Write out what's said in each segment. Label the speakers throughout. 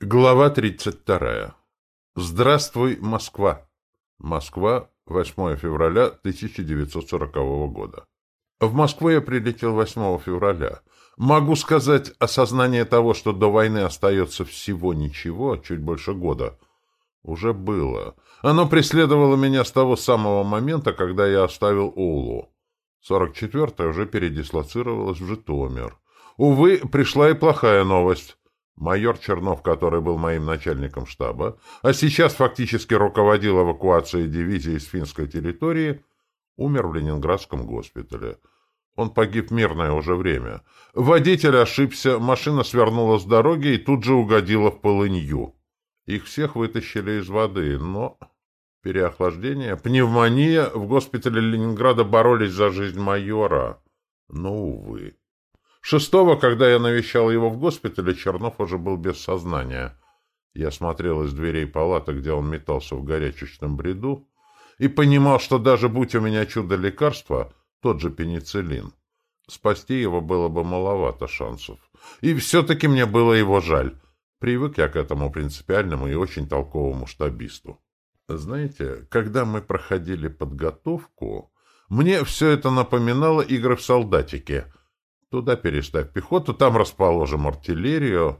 Speaker 1: Глава 32. Здравствуй, Москва. Москва, 8 февраля 1940 года. В Москву я прилетел 8 февраля. Могу сказать, осознание того, что до войны остается всего ничего, чуть больше года, уже было. Оно преследовало меня с того самого момента, когда я оставил Улу. 44-я уже передислоцировалась в Житомир. Увы, пришла и плохая новость. Майор Чернов, который был моим начальником штаба, а сейчас фактически руководил эвакуацией дивизии с финской территории, умер в Ленинградском госпитале. Он погиб мирное уже время. Водитель ошибся, машина свернула с дороги и тут же угодила в полынью. Их всех вытащили из воды, но... Переохлаждение, пневмония, в госпитале Ленинграда боролись за жизнь майора. Но, увы. Шестого, когда я навещал его в госпитале, Чернов уже был без сознания. Я смотрел из дверей палаты, где он метался в горячечном бреду, и понимал, что даже будь у меня чудо лекарства, тот же пенициллин, спасти его было бы маловато шансов. И все-таки мне было его жаль. Привык я к этому принципиальному и очень толковому штабисту. Знаете, когда мы проходили подготовку, мне все это напоминало игры в солдатике — Туда переставь пехоту, там расположим артиллерию.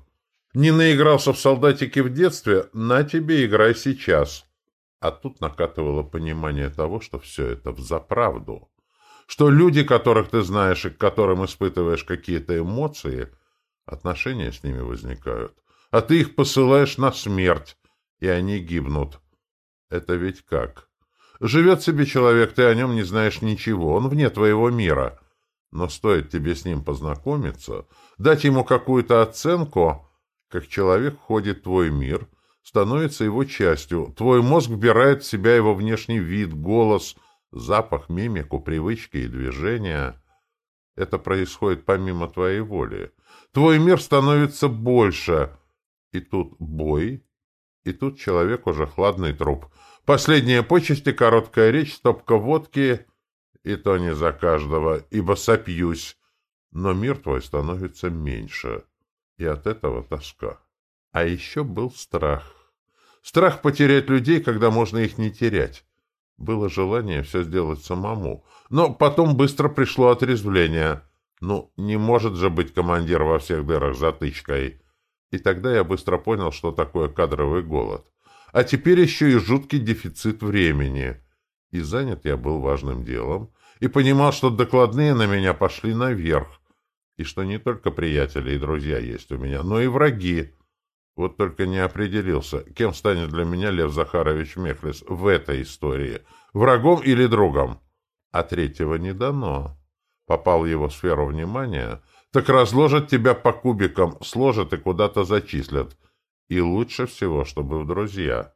Speaker 1: Не наигрался в солдатики в детстве? На тебе играй сейчас. А тут накатывало понимание того, что все это взаправду. Что люди, которых ты знаешь и к которым испытываешь какие-то эмоции, отношения с ними возникают. А ты их посылаешь на смерть, и они гибнут. Это ведь как? Живет себе человек, ты о нем не знаешь ничего, он вне твоего мира — но стоит тебе с ним познакомиться, дать ему какую-то оценку, как человек входит в твой мир, становится его частью, твой мозг вбирает в себя его внешний вид, голос, запах, мимику, привычки и движения. Это происходит помимо твоей воли. Твой мир становится больше. И тут бой, и тут человек уже хладный труп. Последние почести, короткая речь, стопка водки — и то не за каждого, ибо сопьюсь. Но мир твой становится меньше, и от этого тоска. А еще был страх. Страх потерять людей, когда можно их не терять. Было желание все сделать самому. Но потом быстро пришло отрезвление. Ну, не может же быть командир во всех дырах затычкой. И тогда я быстро понял, что такое кадровый голод. А теперь еще и жуткий дефицит времени. И занят я был важным делом, и понимал, что докладные на меня пошли наверх, и что не только приятели и друзья есть у меня, но и враги. Вот только не определился, кем станет для меня Лев Захарович Мехлис в этой истории, врагом или другом. А третьего не дано. Попал в его сферу внимания, так разложат тебя по кубикам, сложат и куда-то зачислят. И лучше всего, чтобы в друзья.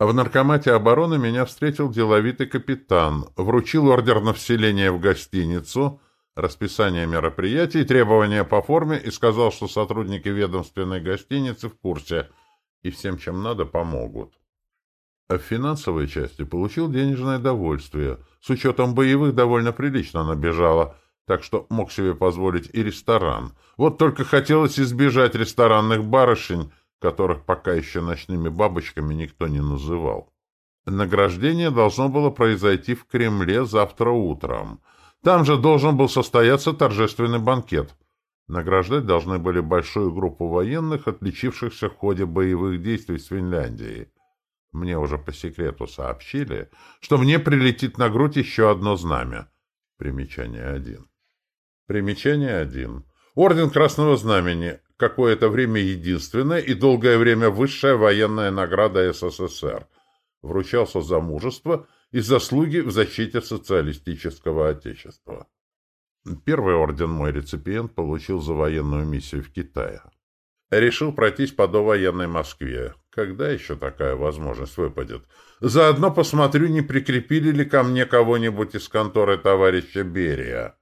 Speaker 1: В наркомате обороны меня встретил деловитый капитан, вручил ордер на вселение в гостиницу, расписание мероприятий, требования по форме и сказал, что сотрудники ведомственной гостиницы в курсе и всем, чем надо, помогут. В финансовой части получил денежное довольствие. С учетом боевых довольно прилично набежало, так что мог себе позволить и ресторан. Вот только хотелось избежать ресторанных барышень, которых пока еще ночными бабочками никто не называл. Награждение должно было произойти в Кремле завтра утром. Там же должен был состояться торжественный банкет. Награждать должны были большую группу военных, отличившихся в ходе боевых действий с Финляндией. Мне уже по секрету сообщили, что мне прилетит на грудь еще одно знамя. Примечание один. Примечание один. Орден Красного Знамени какое-то время единственная и долгое время высшая военная награда СССР. Вручался за мужество и заслуги в защите социалистического отечества. Первый орден мой реципиент получил за военную миссию в Китае. Решил пройтись по довоенной Москве. Когда еще такая возможность выпадет? Заодно посмотрю, не прикрепили ли ко мне кого-нибудь из конторы товарища Берия.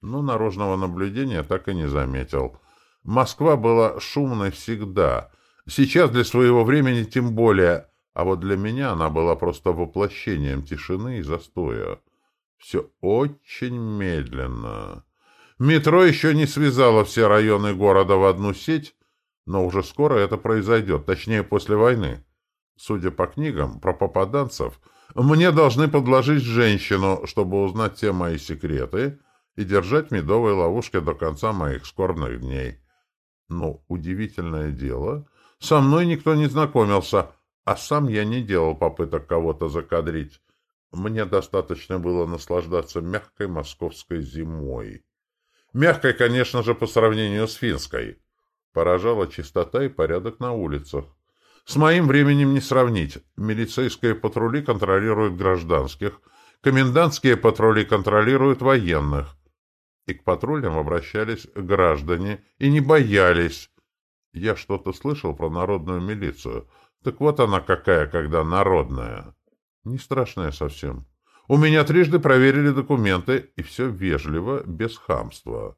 Speaker 1: Но наружного наблюдения так и не заметил. Москва была шумной всегда. Сейчас для своего времени тем более, а вот для меня она была просто воплощением тишины и застоя. Все очень медленно. Метро еще не связало все районы города в одну сеть, Но уже скоро это произойдет, точнее, после войны. Судя по книгам про попаданцев, мне должны подложить женщину, чтобы узнать все мои секреты и держать в медовой ловушке до конца моих скорбных дней. Но удивительное дело, со мной никто не знакомился, а сам я не делал попыток кого-то закадрить. Мне достаточно было наслаждаться мягкой московской зимой. Мягкой, конечно же, по сравнению с финской. Поражала чистота и порядок на улицах. С моим временем не сравнить. Милицейские патрули контролируют гражданских, комендантские патрули контролируют военных. И к патрулям обращались граждане и не боялись. Я что-то слышал про народную милицию. Так вот она какая, когда народная. Не страшная совсем. У меня трижды проверили документы, и все вежливо, без хамства.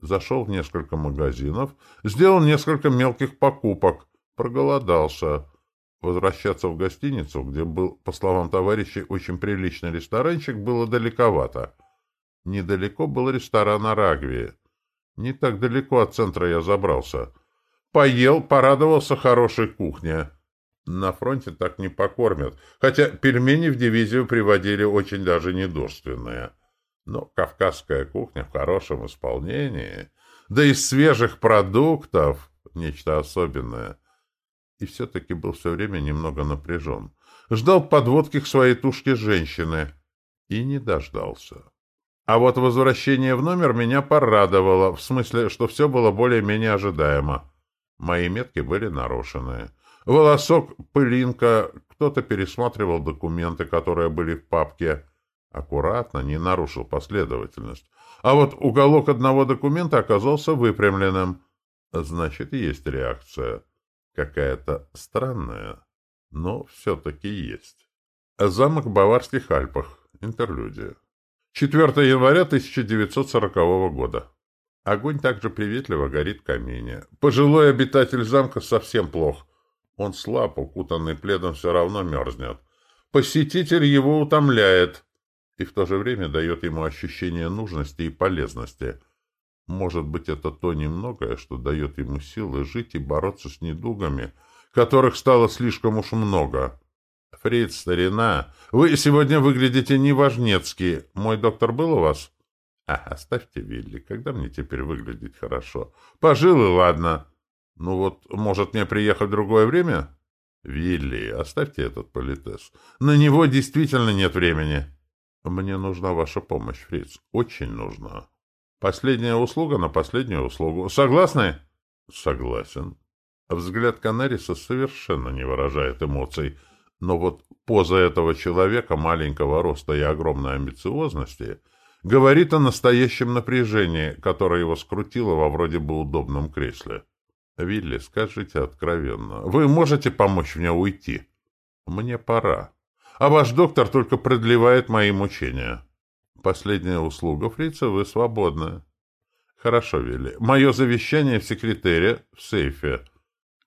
Speaker 1: Зашел в несколько магазинов, сделал несколько мелких покупок, проголодался. Возвращаться в гостиницу, где был, по словам товарищей, очень приличный ресторанчик, было далековато. Недалеко был ресторан Арагвии. Не так далеко от центра я забрался. Поел, порадовался хорошей кухне. На фронте так не покормят, хотя пельмени в дивизию приводили очень даже недурственные. Но кавказская кухня в хорошем исполнении, да из свежих продуктов — нечто особенное. И все-таки был все время немного напряжен. Ждал подводки к своей тушке женщины и не дождался. А вот возвращение в номер меня порадовало, в смысле, что все было более-менее ожидаемо. Мои метки были нарушены. Волосок, пылинка, кто-то пересматривал документы, которые были в папке. Аккуратно, не нарушил последовательность. А вот уголок одного документа оказался выпрямленным. Значит, есть реакция. Какая-то странная, но все-таки есть. Замок в Баварских Альпах. Интерлюдия. 4 января 1940 года. Огонь также приветливо горит в камине. Пожилой обитатель замка совсем плох. Он слаб, укутанный пледом все равно мерзнет. Посетитель его утомляет и в то же время дает ему ощущение нужности и полезности. Может быть, это то немногое, что дает ему силы жить и бороться с недугами, которых стало слишком уж много. Фриц, старина, вы сегодня выглядите неважнецки. Мой доктор был у вас? А, оставьте Вилли, когда мне теперь выглядеть хорошо? Пожил и ладно. Ну вот, может мне приехать в другое время? Вилли, оставьте этот политес. На него действительно нет времени. Мне нужна ваша помощь, Фриц. Очень нужна. Последняя услуга на последнюю услугу. Согласны? Согласен. Взгляд Канариса совершенно не выражает эмоций. Но вот поза этого человека маленького роста и огромной амбициозности говорит о настоящем напряжении, которое его скрутило во вроде бы удобном кресле. «Вилли, скажите откровенно, вы можете помочь мне уйти?» «Мне пора. А ваш доктор только продлевает мои мучения». «Последняя услуга, фрица, вы свободны». «Хорошо, Вилли. Мое завещание в секретаре, в сейфе.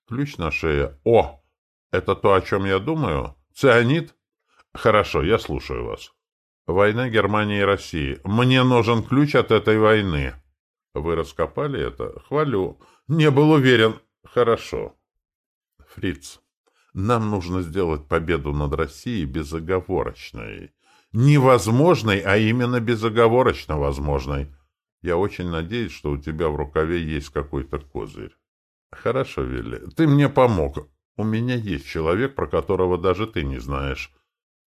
Speaker 1: Ключ на шее. О! Это то, о чем я думаю? Цианид? Хорошо, я слушаю вас». «Война Германии и России. Мне нужен ключ от этой войны». «Вы раскопали это? Хвалю». Не был уверен. Хорошо. Фриц, нам нужно сделать победу над Россией безоговорочной. Невозможной, а именно безоговорочно возможной. Я очень надеюсь, что у тебя в рукаве есть какой-то козырь. Хорошо, Вилли, ты мне помог. У меня есть человек, про которого даже ты не знаешь.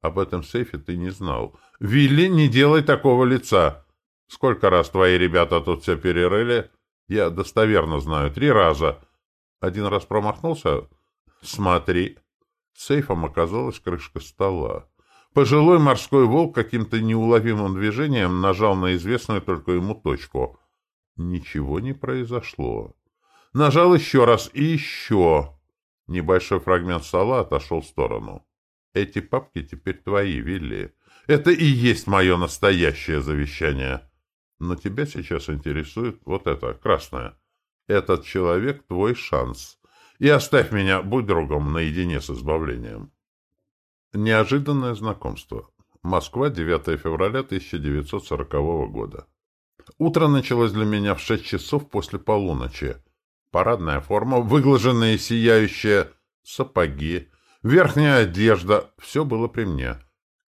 Speaker 1: Об этом сейфе ты не знал. Вилли, не делай такого лица. Сколько раз твои ребята тут все перерыли? Я достоверно знаю, три раза. Один раз промахнулся? Смотри. Сейфом оказалась крышка стола. Пожилой морской волк каким-то неуловимым движением нажал на известную только ему точку. Ничего не произошло. Нажал еще раз и еще. Небольшой фрагмент стола отошел в сторону. Эти папки теперь твои, Вилли. Это и есть мое настоящее завещание. Но тебя сейчас интересует вот это, красное. Этот человек — твой шанс. И оставь меня, будь другом, наедине с избавлением. Неожиданное знакомство. Москва, 9 февраля 1940 года. Утро началось для меня в шесть часов после полуночи. Парадная форма, выглаженные сияющие сапоги, верхняя одежда — все было при мне,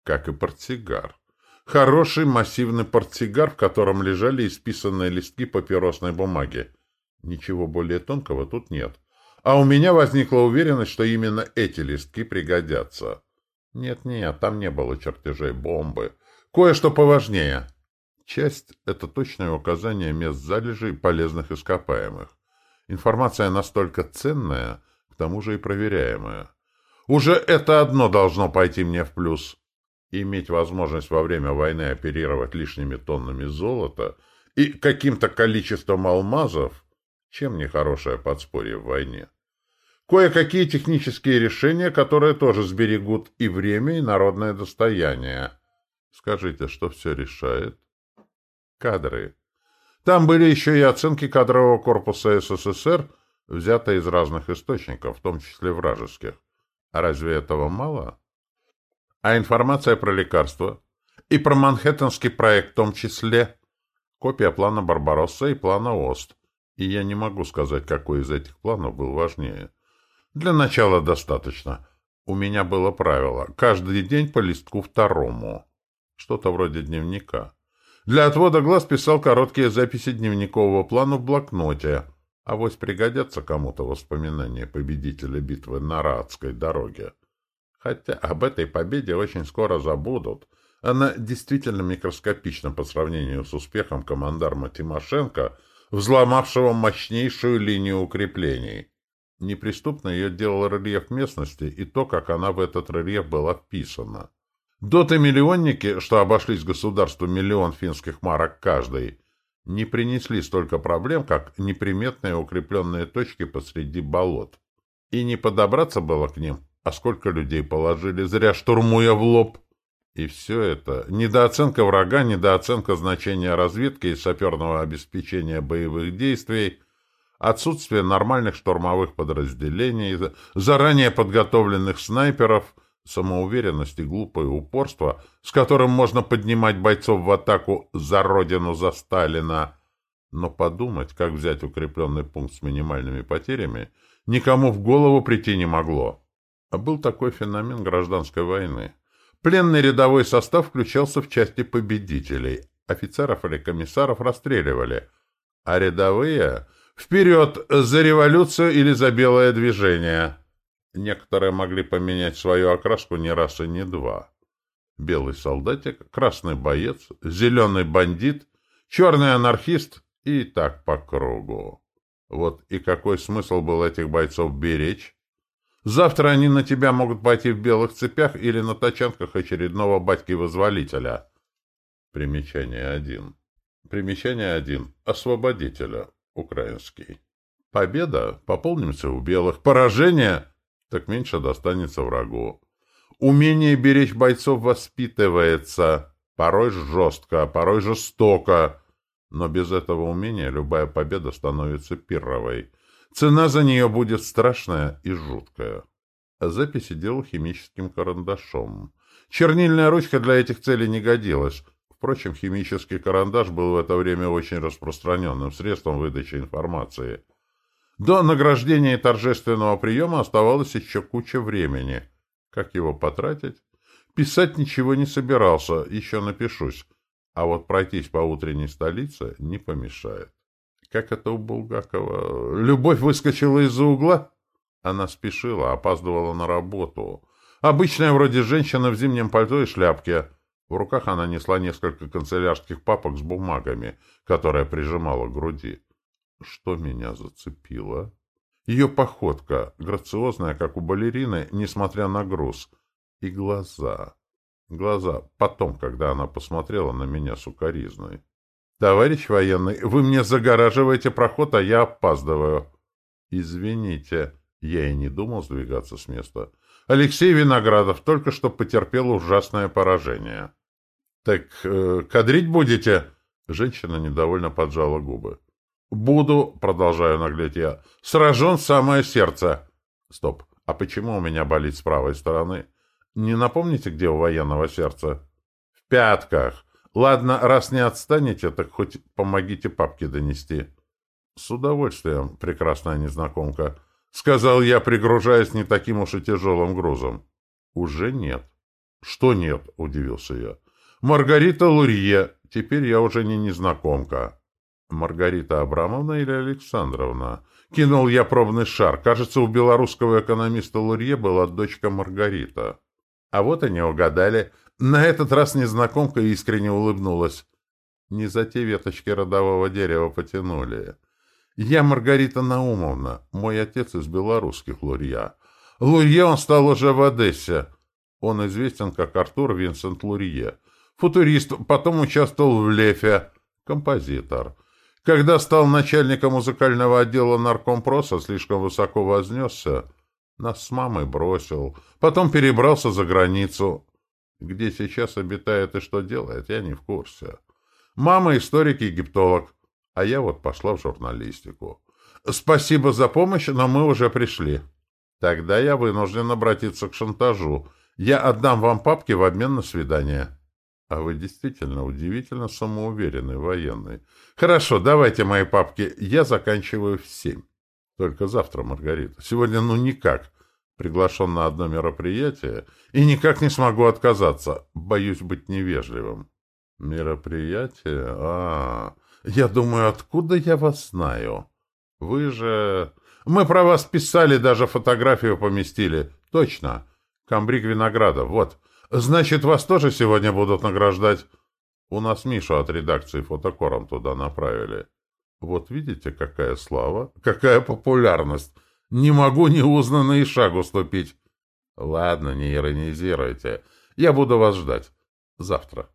Speaker 1: как и портсигар. Хороший массивный портсигар, в котором лежали исписанные листки папиросной бумаги. Ничего более тонкого тут нет. А у меня возникла уверенность, что именно эти листки пригодятся. Нет-нет, там не было чертежей бомбы. Кое-что поважнее. Часть — это точное указание мест залежей полезных ископаемых. Информация настолько ценная, к тому же и проверяемая. Уже это одно должно пойти мне в плюс. Иметь возможность во время войны оперировать лишними тоннами золота и каким-то количеством алмазов, чем не хорошее подспорье в войне. Кое-какие технические решения, которые тоже сберегут и время, и народное достояние. Скажите, что все решает? Кадры. Там были еще и оценки кадрового корпуса СССР, взятые из разных источников, в том числе вражеских. А разве этого мало? А информация про лекарства? И про Манхэттенский проект в том числе? Копия плана Барбаросса и плана ОСТ. И я не могу сказать, какой из этих планов был важнее. Для начала достаточно. У меня было правило — каждый день по листку второму. Что-то вроде дневника. Для отвода глаз писал короткие записи дневникового плана в блокноте. А вось пригодятся кому-то воспоминания победителя битвы на Раадской дороге. Хотя об этой победе очень скоро забудут. Она действительно микроскопична по сравнению с успехом командарма Тимошенко, взломавшего мощнейшую линию укреплений. Неприступно ее делал рельеф местности и то, как она в этот рельеф была вписана. Доты-миллионники, что обошлись государству миллион финских марок каждый, не принесли столько проблем, как неприметные укрепленные точки посреди болот. И не подобраться было к ним, а сколько людей положили, зря штурмуя в лоб. И все это — недооценка врага, недооценка значения разведки и саперного обеспечения боевых действий — отсутствие нормальных штурмовых подразделений, заранее подготовленных снайперов, самоуверенность и глупое упорство, с которым можно поднимать бойцов в атаку за родину, за Сталина. Но подумать, как взять укрепленный пункт с минимальными потерями, никому в голову прийти не могло. А был такой феномен гражданской войны. Пленный рядовой состав включался в части победителей. Офицеров или комиссаров расстреливали, а рядовые Вперед! За революцию или за белое движение! Некоторые могли поменять свою окраску не раз и не два. Белый солдатик, красный боец, зеленый бандит, черный анархист и так по кругу. Вот и какой смысл был этих бойцов беречь? Завтра они на тебя могут пойти в белых цепях или на тачанках очередного батьки-возволителя. Примечание один. Примечание один. Освободителя украинский. Победа — пополнимся у белых. Поражение — так меньше достанется врагу. Умение беречь бойцов воспитывается, порой жестко, порой жестоко. Но без этого умения любая победа становится пировой. Цена за нее будет страшная и жуткая. Записи делал химическим карандашом. Чернильная ручка для этих целей не годилась. Впрочем, химический карандаш был в это время очень распространенным средством выдачи информации. До награждения и торжественного приема оставалось еще куча времени. Как его потратить? Писать ничего не собирался, еще напишусь. А вот пройтись по утренней столице не помешает. Как это у Булгакова? Любовь выскочила из-за угла? Она спешила, опаздывала на работу. Обычная вроде женщина в зимнем пальто и шляпке — в руках она несла несколько канцелярских папок с бумагами, которые прижимала к груди. Что меня зацепило? Ее походка, грациозная, как у балерины, несмотря на груз. И глаза. Глаза потом, когда она посмотрела на меня сукоризной. «Товарищ военный, вы мне загораживаете проход, а я опаздываю». «Извините». Я и не думал сдвигаться с места. Алексей Виноградов только что потерпел ужасное поражение. «Так э, кадрить будете?» Женщина недовольно поджала губы. «Буду», — продолжаю наглеть я, — «сражен самое сердце». «Стоп, а почему у меня болит с правой стороны? Не напомните, где у военного сердца?» «В пятках. Ладно, раз не отстанете, так хоть помогите папке донести». С удовольствием, прекрасная незнакомка. Сказал я, пригружаясь не таким уж и тяжелым грузом. Уже нет. Что нет? Удивился я. Маргарита Лурье. Теперь я уже не незнакомка. Маргарита Абрамовна или Александровна? Кинул я пробный шар. Кажется, у белорусского экономиста Лурье была дочка Маргарита. А вот и не угадали. На этот раз незнакомка искренне улыбнулась. Не за те веточки родового дерева потянули. Я Маргарита Наумовна, мой отец из белорусских Лурья. Лурье он стал уже в Одессе. Он известен как Артур Винсент Лурье. Футурист, потом участвовал в Лефе. Композитор. Когда стал начальником музыкального отдела наркомпроса, слишком высоко вознесся. Нас с мамой бросил. Потом перебрался за границу. Где сейчас обитает и что делает, я не в курсе. Мама историк и египтолог. А я вот пошла в журналистику. Спасибо за помощь, но мы уже пришли. Тогда я вынужден обратиться к шантажу. Я отдам вам папки в обмен на свидание. А вы действительно удивительно самоуверенный военный. Хорошо, давайте мои папки. Я заканчиваю в семь. Только завтра, Маргарита. Сегодня ну никак. Приглашен на одно мероприятие и никак не смогу отказаться. Боюсь быть невежливым. Мероприятие? А, -а, -а. Я думаю, откуда я вас знаю? Вы же... Мы про вас писали, даже фотографию поместили. Точно. Камбрик Виноградов, вот. Значит, вас тоже сегодня будут награждать? У нас Мишу от редакции фотокором туда направили. Вот видите, какая слава, какая популярность. Не могу неузнанно и шагу ступить. Ладно, не иронизируйте. Я буду вас ждать. Завтра.